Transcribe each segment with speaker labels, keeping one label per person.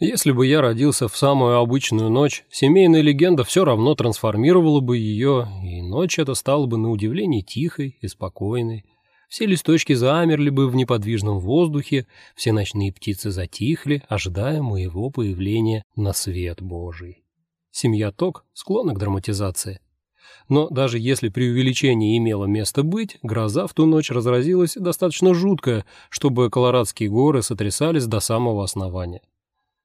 Speaker 1: Если бы я родился в самую обычную ночь, семейная легенда все равно трансформировала бы ее, и ночь эта стала бы на удивление тихой и спокойной. Все листочки замерли бы в неподвижном воздухе, все ночные птицы затихли, ожидая моего появления на свет Божий. Семья Ток склонна к драматизации. Но даже если преувеличение имело место быть, гроза в ту ночь разразилась достаточно жуткая, чтобы Колорадские горы сотрясались до самого основания.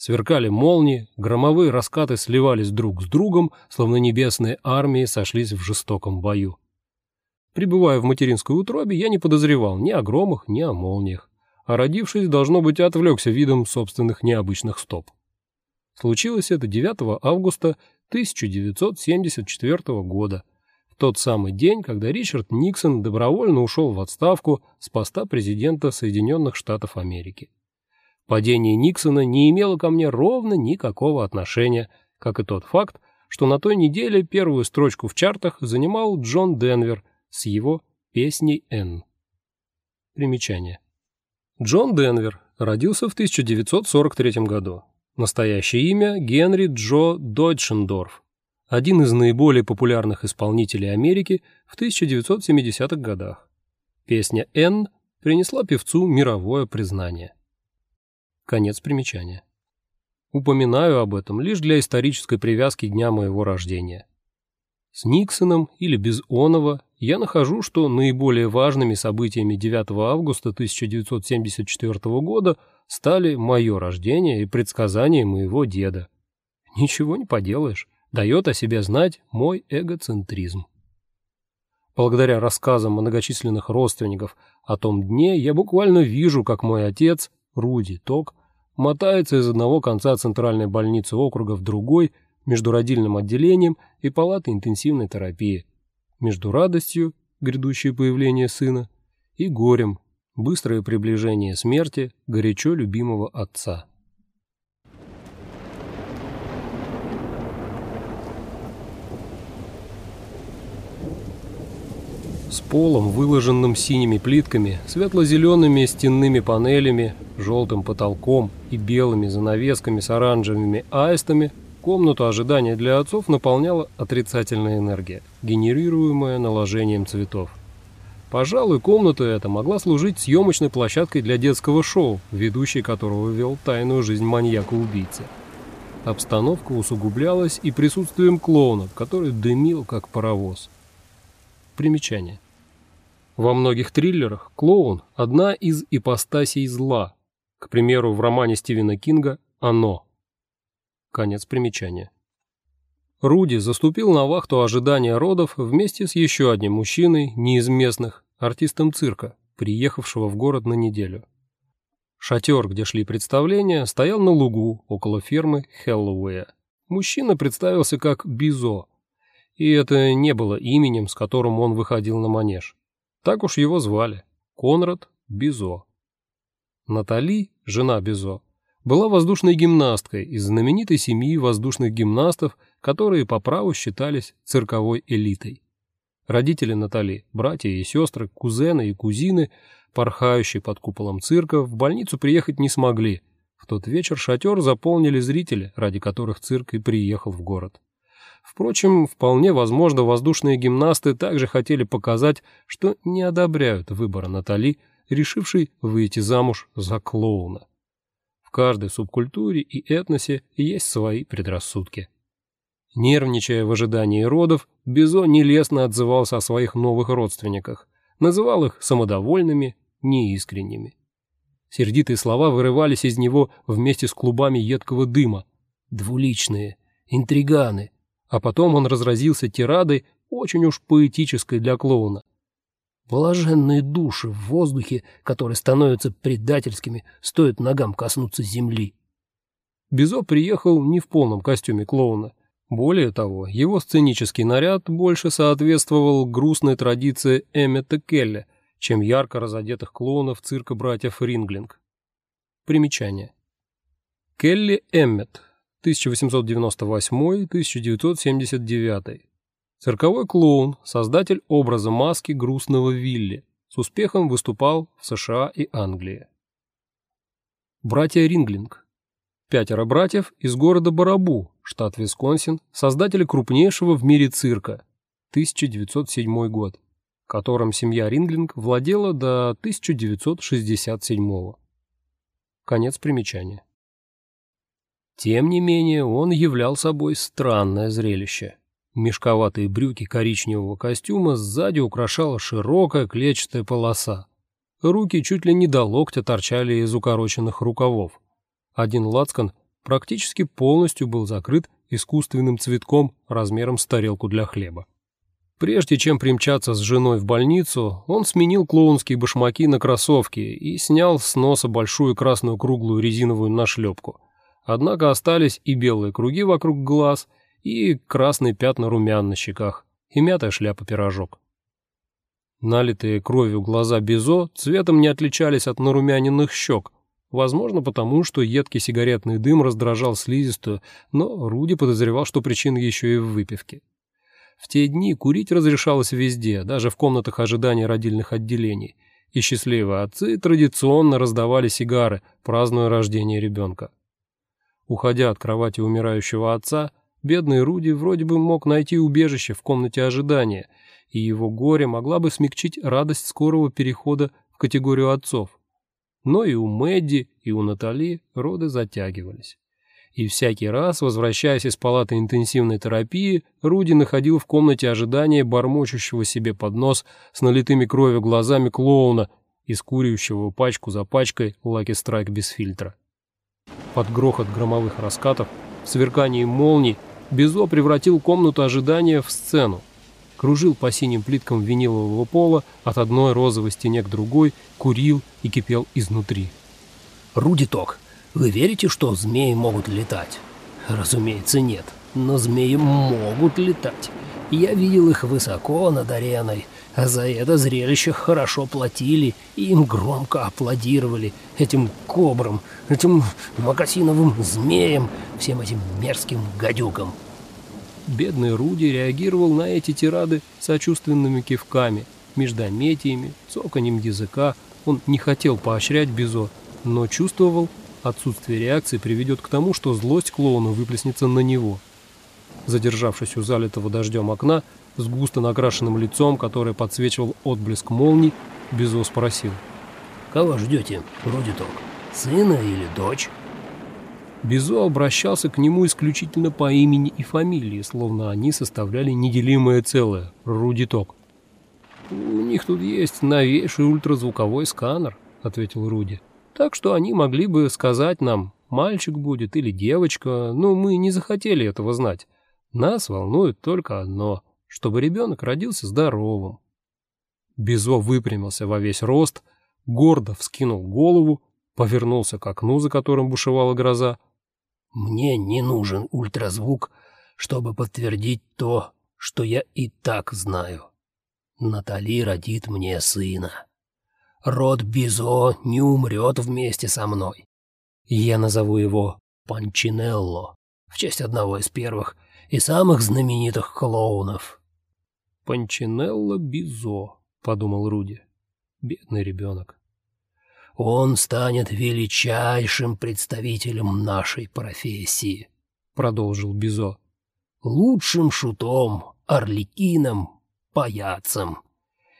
Speaker 1: Сверкали молнии, громовые раскаты сливались друг с другом, словно небесные армии сошлись в жестоком бою. Прибывая в материнской утробе, я не подозревал ни о громах, ни о молниях, а родившись, должно быть, отвлекся видом собственных необычных стоп. Случилось это 9 августа 1974 года, в тот самый день, когда Ричард Никсон добровольно ушел в отставку с поста президента Соединенных Штатов Америки. Падение Никсона не имело ко мне ровно никакого отношения, как и тот факт, что на той неделе первую строчку в чартах занимал Джон Денвер с его песней «Н». Примечание. Джон Денвер родился в 1943 году. Настоящее имя – Генри Джо Дойчендорф, один из наиболее популярных исполнителей Америки в 1970-х годах. Песня «Н» принесла певцу мировое признание. Конец примечания. Упоминаю об этом лишь для исторической привязки дня моего рождения. С Никсоном или без Онова я нахожу, что наиболее важными событиями 9 августа 1974 года стали мое рождение и предсказание моего деда. Ничего не поделаешь, дает о себе знать мой эгоцентризм. Благодаря рассказам многочисленных родственников о том дне я буквально вижу, как мой отец, Руди Ток, мотается из одного конца центральной больницы округа в другой между родильным отделением и палатой интенсивной терапии, между радостью, грядущее появление сына, и горем, быстрое приближение смерти горячо любимого отца. С полом, выложенным синими плитками, светло-зелеными стенными панелями, желтым потолком и белыми занавесками с оранжевыми аистами, комнату ожидания для отцов наполняла отрицательная энергия, генерируемая наложением цветов. Пожалуй, комната эта могла служить съемочной площадкой для детского шоу, ведущий которого вел тайную жизнь маньяка-убийцы. Обстановка усугублялась и присутствием клоуна, который дымил, как паровоз. Примечание. Во многих триллерах клоун – одна из ипостасей зла. К примеру, в романе Стивена Кинга «Оно». Конец примечания. Руди заступил на вахту ожидания родов вместе с еще одним мужчиной, не из местных, артистом цирка, приехавшего в город на неделю. Шатер, где шли представления, стоял на лугу около фермы Хеллоуэя. Мужчина представился как Бизо, и это не было именем, с которым он выходил на манеж. Так уж его звали – Конрад Бизо. Натали, жена Бизо, была воздушной гимнасткой из знаменитой семьи воздушных гимнастов, которые по праву считались цирковой элитой. Родители Натали, братья и сестры, кузены и кузины, порхающие под куполом цирка, в больницу приехать не смогли. В тот вечер шатер заполнили зрители, ради которых цирк и приехал в город. Впрочем, вполне возможно, воздушные гимнасты также хотели показать, что не одобряют выбора Натали, решившей выйти замуж за клоуна. В каждой субкультуре и этносе есть свои предрассудки. Нервничая в ожидании родов, Бизо нелестно отзывался о своих новых родственниках, называл их самодовольными, неискренними. Сердитые слова вырывались из него вместе с клубами едкого дыма. Двуличные, интриганы, а потом он разразился тирадой, очень уж поэтической для клоуна. Блаженные души в воздухе, которые становятся предательскими, стоит ногам коснуться земли. Бизо приехал не в полном костюме клоуна. Более того, его сценический наряд больше соответствовал грустной традиции Эммета Келли, чем ярко разодетых клоунов цирка братьев Ринглинг. Примечание. Келли Эммет 1898-1979. Цирковой клоун, создатель образа маски грустного Вилли, с успехом выступал в США и Англии. Братья Ринглинг. Пятеро братьев из города Барабу, штат Висконсин, создатели крупнейшего в мире цирка, 1907 год, которым семья Ринглинг владела до 1967 Конец примечания. Тем не менее, он являл собой странное зрелище. Мешковатые брюки коричневого костюма сзади украшала широкая клетчатая полоса. Руки чуть ли не до локтя торчали из укороченных рукавов. Один лацкан практически полностью был закрыт искусственным цветком размером с тарелку для хлеба. Прежде чем примчаться с женой в больницу, он сменил клоунские башмаки на кроссовки и снял с носа большую красную круглую резиновую нашлепку. Однако остались и белые круги вокруг глаз, и красные пятна румян на щеках, и мятая шляпа-пирожок. Налитые кровью глаза Бизо цветом не отличались от нарумяненных щек, возможно потому, что едкий сигаретный дым раздражал слизистую, но Руди подозревал, что причина еще и в выпивке. В те дни курить разрешалось везде, даже в комнатах ожидания родильных отделений, и счастливые отцы традиционно раздавали сигары, празднуя рождение ребенка. Уходя от кровати умирающего отца, бедный Руди вроде бы мог найти убежище в комнате ожидания, и его горе могла бы смягчить радость скорого перехода в категорию отцов. Но и у Мэдди, и у Натали роды затягивались и всякий раз, возвращаясь из палаты интенсивной терапии, Руди находил в комнате ожидания бормочущего себе под нос с налитыми кровью глазами клоуна и скуривающего пачку за пачкой Lucky Strike без фильтра. Под грохот громовых раскатов, в молний, Безо превратил комнату ожидания в сцену. Кружил по синим плиткам винилового пола от одной розовой стене к другой, курил и кипел изнутри.
Speaker 2: «Руди Ток, вы верите, что змеи могут летать? Разумеется, нет. Но змеи могут летать. Я видел их высоко над ареной, за это зрелище хорошо платили и им громко аплодировали этим кобрам, этим макасиновым змеям, всем этим мерзким гадюкам.
Speaker 1: Бедный Руди реагировал на эти тирады сочувственными кивками, междометиями, цоканьем языка. Он не хотел поощрять Бизо, но чувствовал, Отсутствие реакции приведет к тому, что злость клоуна выплеснется на него. Задержавшись у залитого дождем окна, с густо накрашенным лицом, которое подсвечивал отблеск молний, Безо спросил.
Speaker 2: «Кого ждете, Рудиток? Сына или дочь?»
Speaker 1: Безо обращался к нему исключительно по имени и фамилии, словно они составляли неделимое целое – Рудиток. «У них тут есть новейший ультразвуковой сканер», – ответил Руди. Так что они могли бы сказать нам, мальчик будет или девочка, но мы не захотели этого знать. Нас волнует только одно, чтобы ребенок родился здоровым. Безо выпрямился во весь рост, гордо вскинул голову, повернулся к окну, за которым бушевала гроза.
Speaker 2: «Мне не нужен ультразвук, чтобы подтвердить то, что я и так знаю. Натали родит мне сына» род Бизо не умрет вместе со мной. Я назову его Панчинелло в честь одного из первых и самых знаменитых клоунов.
Speaker 1: «Панчинелло Бизо», — подумал Руди. Бедный ребенок.
Speaker 2: «Он станет величайшим представителем нашей профессии», — продолжил Бизо. «Лучшим шутом, орликином, паяцем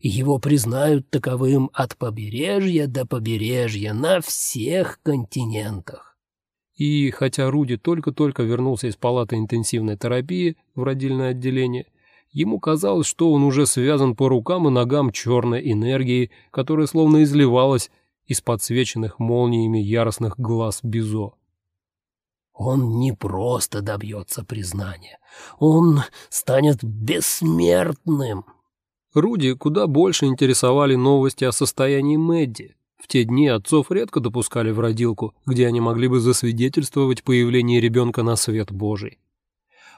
Speaker 2: его признают таковым от побережья до побережья на всех континентах.
Speaker 1: И хотя Руди только-только вернулся из палаты интенсивной терапии в родильное отделение, ему казалось, что он уже связан по рукам и ногам черной энергией, которая словно изливалась из подсвеченных молниями яростных глаз Бизо.
Speaker 2: Он не просто добьется признания, он станет бессмертным,
Speaker 1: Руди куда больше интересовали новости о состоянии Мэдди. В те дни отцов редко допускали в родилку, где они могли бы засвидетельствовать появление ребенка на свет Божий.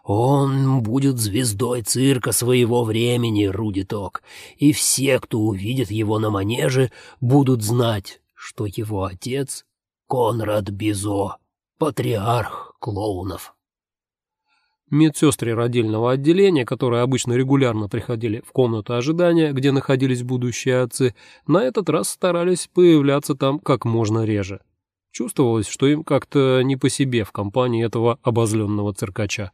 Speaker 2: «Он будет звездой цирка своего времени, Руди Ток, и все, кто увидит его на манеже, будут знать, что его отец — Конрад Бизо, патриарх клоунов».
Speaker 1: Медсестры родильного отделения, которые обычно регулярно приходили в комнату ожидания, где находились будущие отцы, на этот раз старались появляться там как можно реже. Чувствовалось, что им как-то не по себе в компании этого обозленного циркача.